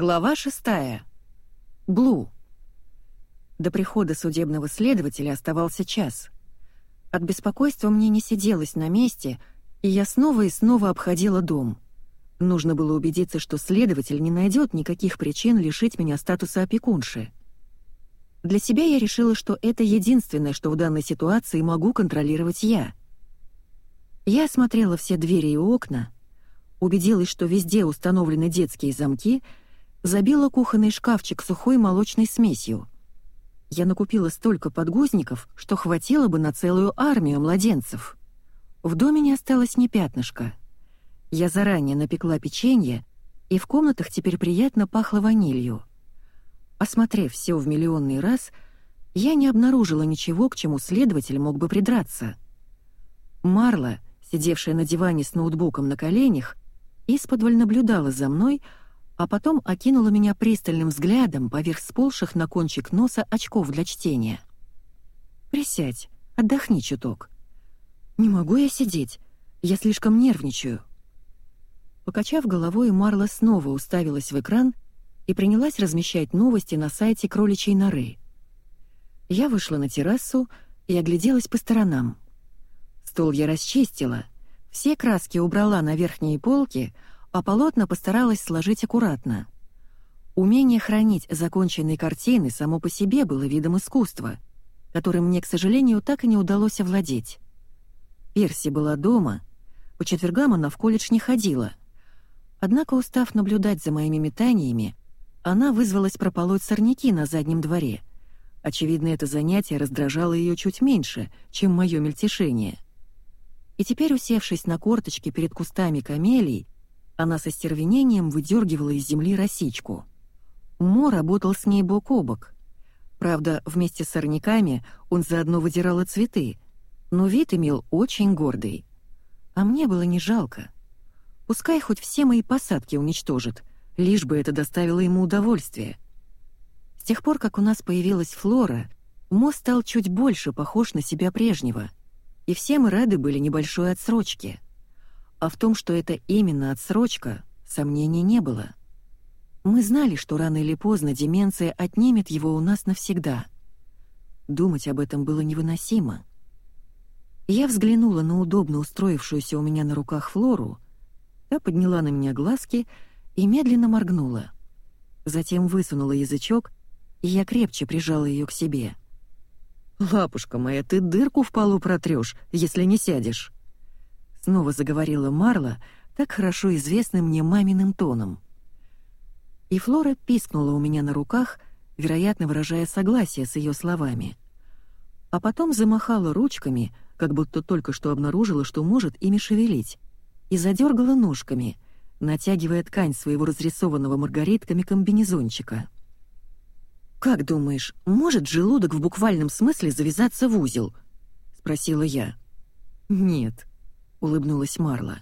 Глава шестая. Блу. До прихода судебного следователя оставался час. От беспокойства мне не сиделось на месте, и я снова и снова обходила дом. Нужно было убедиться, что следователь не найдет никаких причин лишить меня статуса опекунши. Для себя я решила, что это единственное, что в данной ситуации могу контролировать я. Я осмотрела все двери и окна, убедилась, что везде установлены детские замки, забила кухонный шкафчик сухой молочной смесью. Я накупила столько подгузников, что хватило бы на целую армию младенцев. В доме не осталось ни пятнышка. Я заранее напекла печенье, и в комнатах теперь приятно пахло ванилью. Осмотрев все в миллионный раз, я не обнаружила ничего, к чему следователь мог бы придраться. Марла, сидевшая на диване с ноутбуком на коленях, исподволь наблюдала за мной, а потом окинула меня пристальным взглядом поверх сползших на кончик носа очков для чтения. «Присядь, отдохни чуток». «Не могу я сидеть, я слишком нервничаю». Покачав головой, Марла снова уставилась в экран и принялась размещать новости на сайте кроличьей норы. Я вышла на террасу и огляделась по сторонам. Стол я расчистила, все краски убрала на верхние полки, а полотна постаралась сложить аккуратно. Умение хранить законченные картины само по себе было видом искусства, которым мне, к сожалению, так и не удалось овладеть. Перси была дома, по четвергам она в колледж не ходила. Однако, устав наблюдать за моими метаниями, она вызвалась прополоть сорняки на заднем дворе. Очевидно, это занятие раздражало ее чуть меньше, чем мое мельтешение. И теперь, усевшись на корточки перед кустами камелий, она со стервенением выдергивала из земли росичку. Мо работал с ней бок о бок. Правда, вместе с сорняками он заодно выдирал и цветы, но вид имел очень гордый. А мне было не жалко. Пускай хоть все мои посадки уничтожит, лишь бы это доставило ему удовольствие. С тех пор, как у нас появилась Флора, Мо стал чуть больше похож на себя прежнего, и все мы рады были небольшой отсрочке. А в том, что это именно отсрочка, сомнений не было. Мы знали, что рано или поздно деменция отнимет его у нас навсегда. Думать об этом было невыносимо. Я взглянула на удобно устроившуюся у меня на руках Флору, та подняла на меня глазки — и медленно моргнула. Затем высунула язычок, и я крепче прижала ее к себе. «Лапушка моя, ты дырку в полу протрешь, если не сядешь!» Снова заговорила Марла, так хорошо известным мне маминым тоном. И Флора пискнула у меня на руках, вероятно, выражая согласие с ее словами. А потом замахала ручками, как будто только что обнаружила, что может ими шевелить, и задергала ножками — натягивая ткань своего разрисованного маргаритками комбинезончика. «Как думаешь, может желудок в буквальном смысле завязаться в узел?» — спросила я. «Нет», — улыбнулась Марла.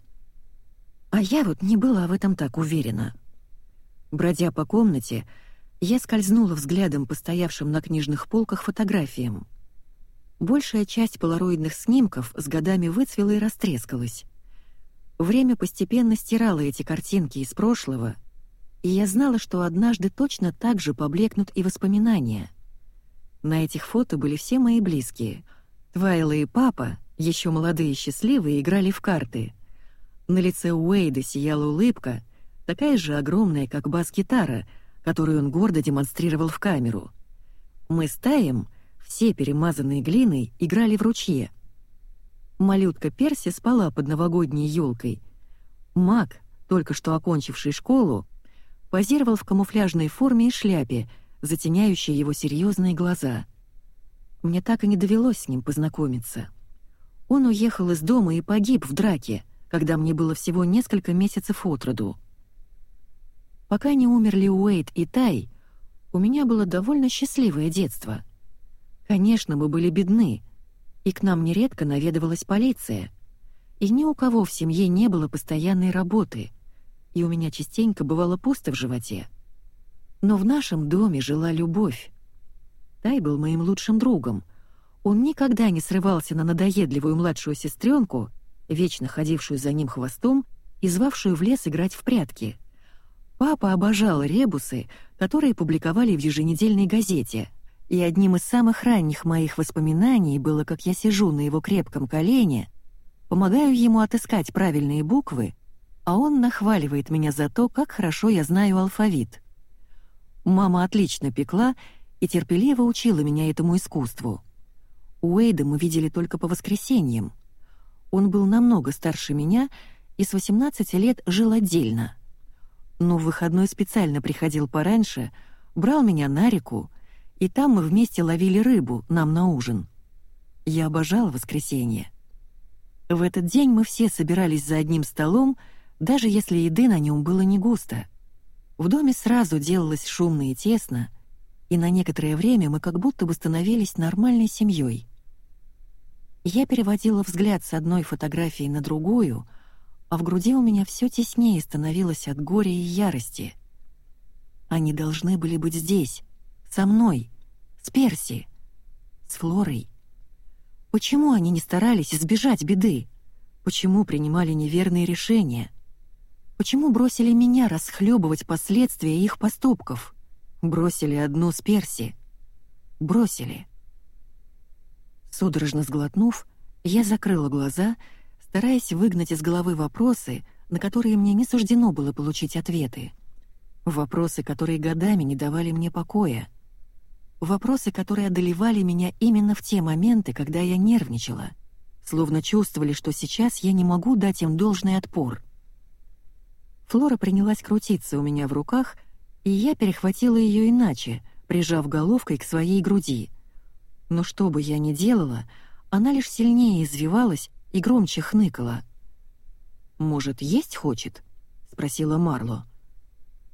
А я вот не была в этом так уверена. Бродя по комнате, я скользнула взглядом по стоявшим на книжных полках фотографиям. Большая часть полароидных снимков с годами выцвела и растрескалась. Время постепенно стирало эти картинки из прошлого, и я знала, что однажды точно так же поблекнут и воспоминания. На этих фото были все мои близкие. Твайла и папа, еще молодые и счастливые, играли в карты. На лице Уэйда сияла улыбка, такая же огромная, как бас-гитара, которую он гордо демонстрировал в камеру. Мы с Таем, все перемазанные глиной, играли в ручье — Малютка Перси спала под новогодней елкой. Мак, только что окончивший школу, позировал в камуфляжной форме и шляпе, затеняющей его серьезные глаза. Мне так и не довелось с ним познакомиться. Он уехал из дома и погиб в драке, когда мне было всего несколько месяцев от роду. Пока не умерли Уэйт и Тай, у меня было довольно счастливое детство. Конечно, мы были бедны — и к нам нередко наведывалась полиция. И ни у кого в семье не было постоянной работы, и у меня частенько бывало пусто в животе. Но в нашем доме жила любовь. Тай был моим лучшим другом. Он никогда не срывался на надоедливую младшую сестренку, вечно ходившую за ним хвостом и звавшую в лес играть в прятки. Папа обожал ребусы, которые публиковали в еженедельной газете, и одним из самых ранних моих воспоминаний было, как я сижу на его крепком колене, помогаю ему отыскать правильные буквы, а он нахваливает меня за то, как хорошо я знаю алфавит. Мама отлично пекла и терпеливо учила меня этому искусству. Уэйда мы видели только по воскресеньям. Он был намного старше меня и с 18 лет жил отдельно. Но в выходной специально приходил пораньше, брал меня на реку, и там мы вместе ловили рыбу нам на ужин. Я обожал воскресенье. В этот день мы все собирались за одним столом, даже если еды на нем было не густо. В доме сразу делалось шумно и тесно, и на некоторое время мы как будто бы становились нормальной семьей. Я переводила взгляд с одной фотографии на другую, а в груди у меня все теснее становилось от горя и ярости. Они должны были быть здесь, со мной, с Перси, с Флорой. Почему они не старались избежать беды? Почему принимали неверные решения? Почему бросили меня расхлебывать последствия их поступков? Бросили одну с Перси. Бросили. Судорожно сглотнув, я закрыла глаза, стараясь выгнать из головы вопросы, на которые мне не суждено было получить ответы. Вопросы, которые годами не давали мне покоя. Вопросы, которые одолевали меня именно в те моменты, когда я нервничала, словно чувствовали, что сейчас я не могу дать им должный отпор. Флора принялась крутиться у меня в руках, и я перехватила ее иначе, прижав головкой к своей груди. Но что бы я ни делала, она лишь сильнее извивалась и громче хныкала. «Может, есть хочет?» — спросила Марло.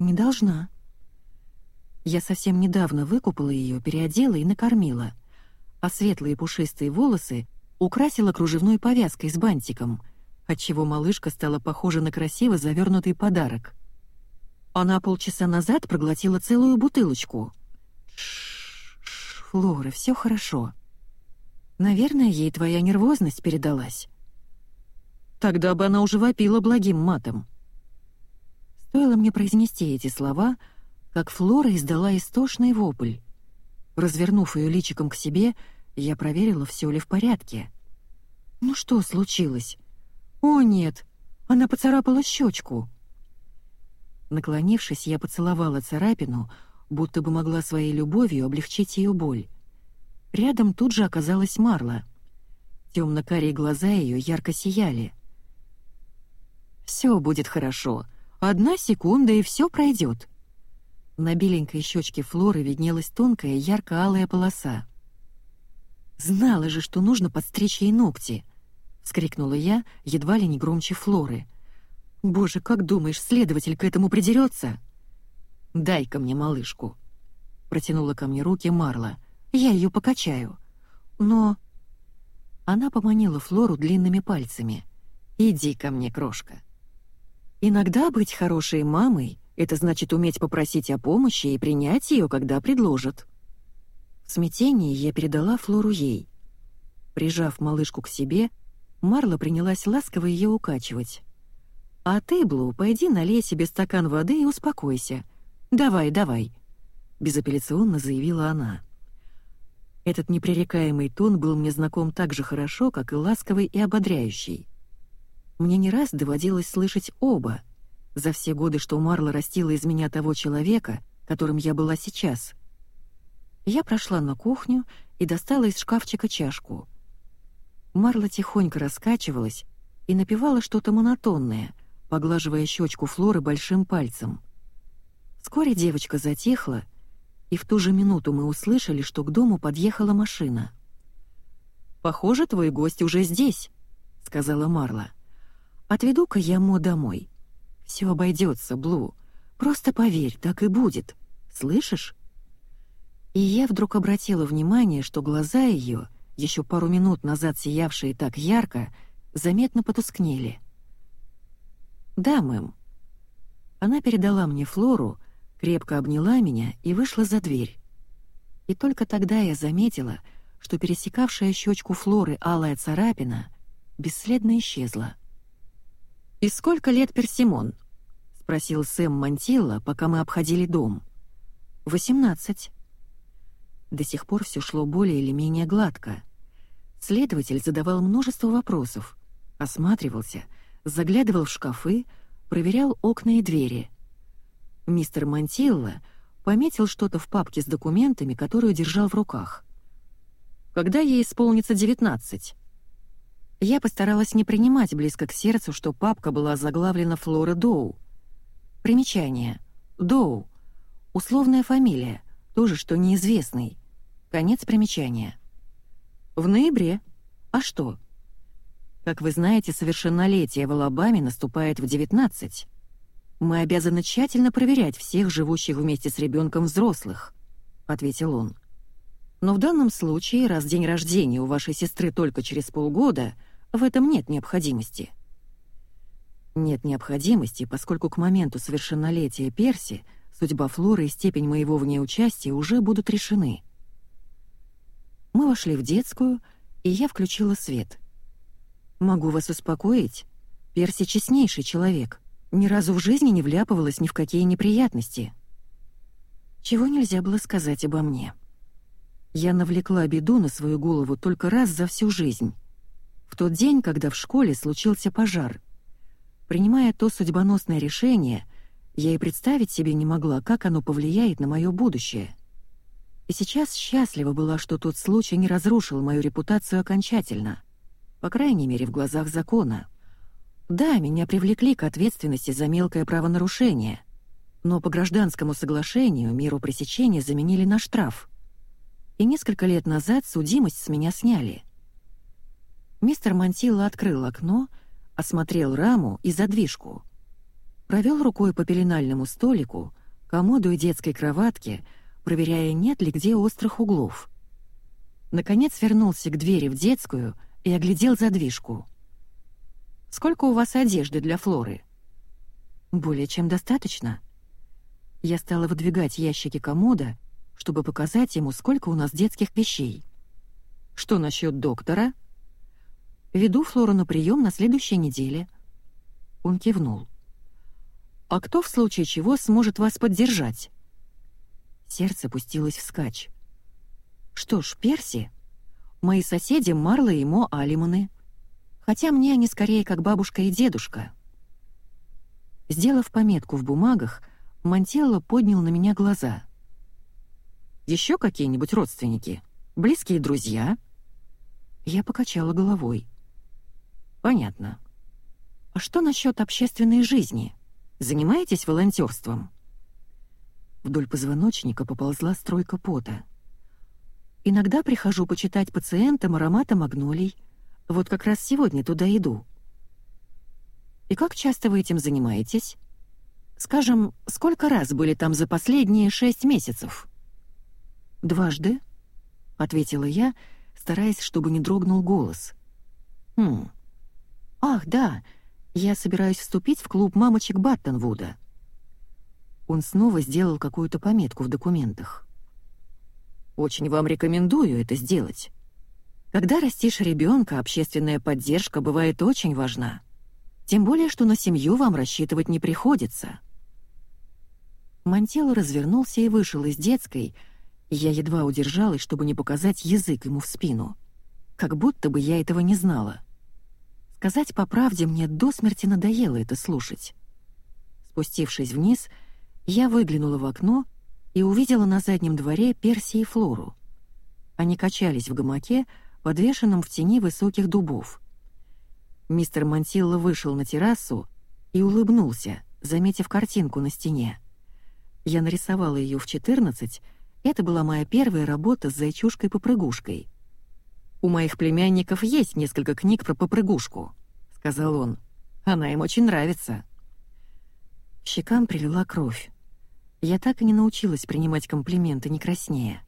«Не должна», я совсем недавно выкупала ее, переодела и накормила, а светлые пушистые волосы украсила кружевной повязкой с бантиком, отчего малышка стала похожа на красиво завернутый подарок. Она полчаса назад проглотила целую бутылочку. Ш Флора, все хорошо. Наверное, ей твоя нервозность передалась. Тогда бы она уже вопила благим матом. Стоило мне произнести эти слова — как Флора издала истошный вопль. Развернув ее личиком к себе, я проверила, все ли в порядке. «Ну что случилось?» «О, нет! Она поцарапала щечку!» Наклонившись, я поцеловала царапину, будто бы могла своей любовью облегчить ее боль. Рядом тут же оказалась Марла. Темно-карие глаза ее ярко сияли. «Все будет хорошо. Одна секунда, и все пройдет», на беленькой щечке Флоры виднелась тонкая ярко-алая полоса. «Знала же, что нужно подстричь ей ногти!» — вскрикнула я, едва ли не громче Флоры. «Боже, как думаешь, следователь к этому придерется?» «Дай-ка мне малышку!» — протянула ко мне руки Марла. «Я ее покачаю. Но...» Она поманила Флору длинными пальцами. «Иди ко мне, крошка». Иногда быть хорошей мамой это значит уметь попросить о помощи и принять ее, когда предложат. В смятении я передала Флору ей. Прижав малышку к себе, Марла принялась ласково ее укачивать. «А ты, Блу, пойди налей себе стакан воды и успокойся. Давай, давай», — безапелляционно заявила она. Этот непререкаемый тон был мне знаком так же хорошо, как и ласковый и ободряющий. Мне не раз доводилось слышать оба — за все годы, что Марла растила из меня того человека, которым я была сейчас. Я прошла на кухню и достала из шкафчика чашку. Марла тихонько раскачивалась и напевала что-то монотонное, поглаживая щечку Флоры большим пальцем. Вскоре девочка затихла, и в ту же минуту мы услышали, что к дому подъехала машина. «Похоже, твой гость уже здесь», — сказала Марла. «Отведу-ка я Мо домой». Все обойдется, Блу. Просто поверь, так и будет. Слышишь? И я вдруг обратила внимание, что глаза ее, еще пару минут назад сиявшие так ярко, заметно потускнели. «Да, мэм». Она передала мне Флору, крепко обняла меня и вышла за дверь. И только тогда я заметила, что пересекавшая щечку Флоры алая царапина бесследно исчезла. «И сколько лет Персимон?» — спросил Сэм Мантилла, пока мы обходили дом. «Восемнадцать». До сих пор все шло более или менее гладко. Следователь задавал множество вопросов, осматривался, заглядывал в шкафы, проверял окна и двери. Мистер Мантилла пометил что-то в папке с документами, которую держал в руках. «Когда ей исполнится девятнадцать?» Я постаралась не принимать близко к сердцу, что папка была заглавлена Флора Доу. Примечание. Доу. Условная фамилия. Тоже, что неизвестный. Конец примечания. В ноябре. А что? Как вы знаете, совершеннолетие в Алабаме наступает в 19. Мы обязаны тщательно проверять всех живущих вместе с ребенком взрослых, ответил он. Но в данном случае, раз день рождения у вашей сестры только через полгода, в этом нет необходимости. Нет необходимости, поскольку к моменту совершеннолетия Перси судьба Флоры и степень моего в ней участия уже будут решены. Мы вошли в детскую, и я включила свет. Могу вас успокоить, Перси честнейший человек, ни разу в жизни не вляпывалась ни в какие неприятности. Чего нельзя было сказать обо мне. Я навлекла беду на свою голову только раз за всю жизнь. В тот день, когда в школе случился пожар — Принимая то судьбоносное решение, я и представить себе не могла, как оно повлияет на мое будущее. И сейчас счастлива была, что тот случай не разрушил мою репутацию окончательно, по крайней мере, в глазах закона. Да, меня привлекли к ответственности за мелкое правонарушение, но по гражданскому соглашению меру пресечения заменили на штраф. И несколько лет назад судимость с меня сняли. Мистер Мантилла открыл окно — осмотрел раму и задвижку. Провел рукой по пеленальному столику, комоду и детской кроватке, проверяя, нет ли где острых углов. Наконец вернулся к двери в детскую и оглядел задвижку. «Сколько у вас одежды для Флоры?» «Более чем достаточно». Я стала выдвигать ящики комода, чтобы показать ему, сколько у нас детских вещей. «Что насчет доктора?» Веду Флору на прием на следующей неделе». Он кивнул. «А кто в случае чего сможет вас поддержать?» Сердце пустилось вскачь. «Что ж, Перси? Мои соседи Марла и Мо Алиманы. Хотя мне они скорее как бабушка и дедушка». Сделав пометку в бумагах, Монтелло поднял на меня глаза. «Еще какие-нибудь родственники? Близкие друзья?» Я покачала головой. Понятно. А что насчет общественной жизни? Занимаетесь волонтерством? Вдоль позвоночника поползла стройка пота. Иногда прихожу почитать пациентам аромата магнолий. Вот как раз сегодня туда иду. И как часто вы этим занимаетесь? Скажем, сколько раз были там за последние шесть месяцев? Дважды, ответила я, стараясь, чтобы не дрогнул голос. Хм. «Ах, да, я собираюсь вступить в клуб мамочек Баттонвуда». Он снова сделал какую-то пометку в документах. «Очень вам рекомендую это сделать. Когда растишь ребенка, общественная поддержка бывает очень важна. Тем более, что на семью вам рассчитывать не приходится». Мантелло развернулся и вышел из детской, я едва удержалась, чтобы не показать язык ему в спину. Как будто бы я этого не знала. Сказать по правде, мне до смерти надоело это слушать. Спустившись вниз, я выглянула в окно и увидела на заднем дворе Перси и Флору. Они качались в гамаке, подвешенном в тени высоких дубов. Мистер Монтилло вышел на террасу и улыбнулся, заметив картинку на стене. Я нарисовала ее в 14, это была моя первая работа с зайчушкой-попрыгушкой — «У моих племянников есть несколько книг про попрыгушку», — сказал он. «Она им очень нравится». щекам прилила кровь. Я так и не научилась принимать комплименты не краснее.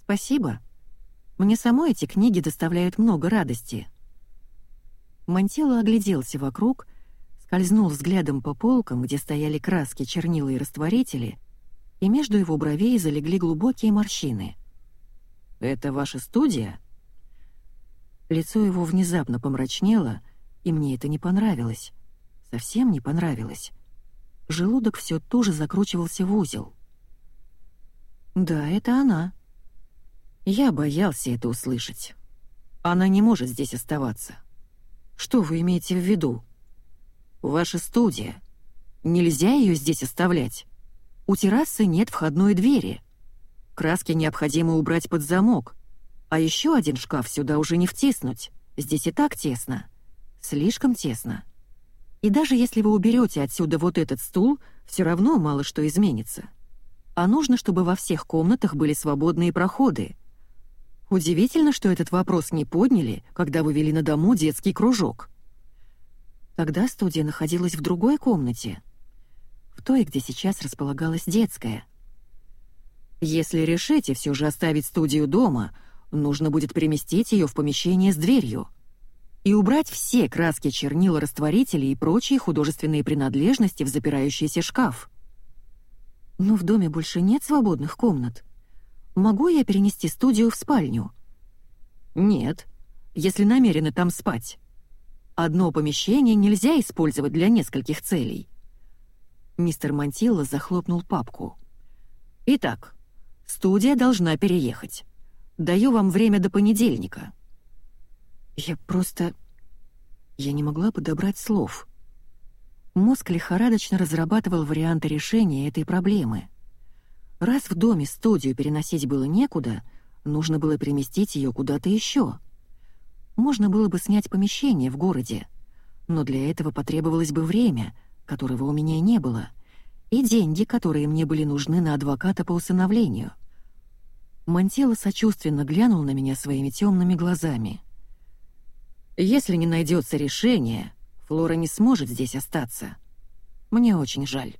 «Спасибо. Мне самой эти книги доставляют много радости». Мантело огляделся вокруг, скользнул взглядом по полкам, где стояли краски, чернила и растворители, и между его бровей залегли глубокие морщины. «Это ваша студия?» Лицо его внезапно помрачнело, и мне это не понравилось. Совсем не понравилось. Желудок все туже закручивался в узел. «Да, это она». Я боялся это услышать. Она не может здесь оставаться. Что вы имеете в виду? Ваша студия. Нельзя ее здесь оставлять. У террасы нет входной двери. Краски необходимо убрать под замок. А еще один шкаф сюда уже не втиснуть. Здесь и так тесно. Слишком тесно. И даже если вы уберете отсюда вот этот стул, все равно мало что изменится. А нужно, чтобы во всех комнатах были свободные проходы. Удивительно, что этот вопрос не подняли, когда вы вели на дому детский кружок. Тогда студия находилась в другой комнате, в той, где сейчас располагалась детская. Если решите все же оставить студию дома, нужно будет переместить ее в помещение с дверью и убрать все краски, чернила, растворители и прочие художественные принадлежности в запирающийся шкаф. Но в доме больше нет свободных комнат. Могу я перенести студию в спальню? Нет, если намерены там спать. Одно помещение нельзя использовать для нескольких целей. Мистер Мантилла захлопнул папку. Итак, студия должна переехать. Даю вам время до понедельника. Я просто... Я не могла подобрать слов. Мозг лихорадочно разрабатывал варианты решения этой проблемы. Раз в доме студию переносить было некуда, нужно было переместить ее куда-то еще. Можно было бы снять помещение в городе, но для этого потребовалось бы время, которого у меня не было, и деньги, которые мне были нужны на адвоката по усыновлению. Мантело сочувственно глянул на меня своими темными глазами. «Если не найдется решение, Флора не сможет здесь остаться. Мне очень жаль».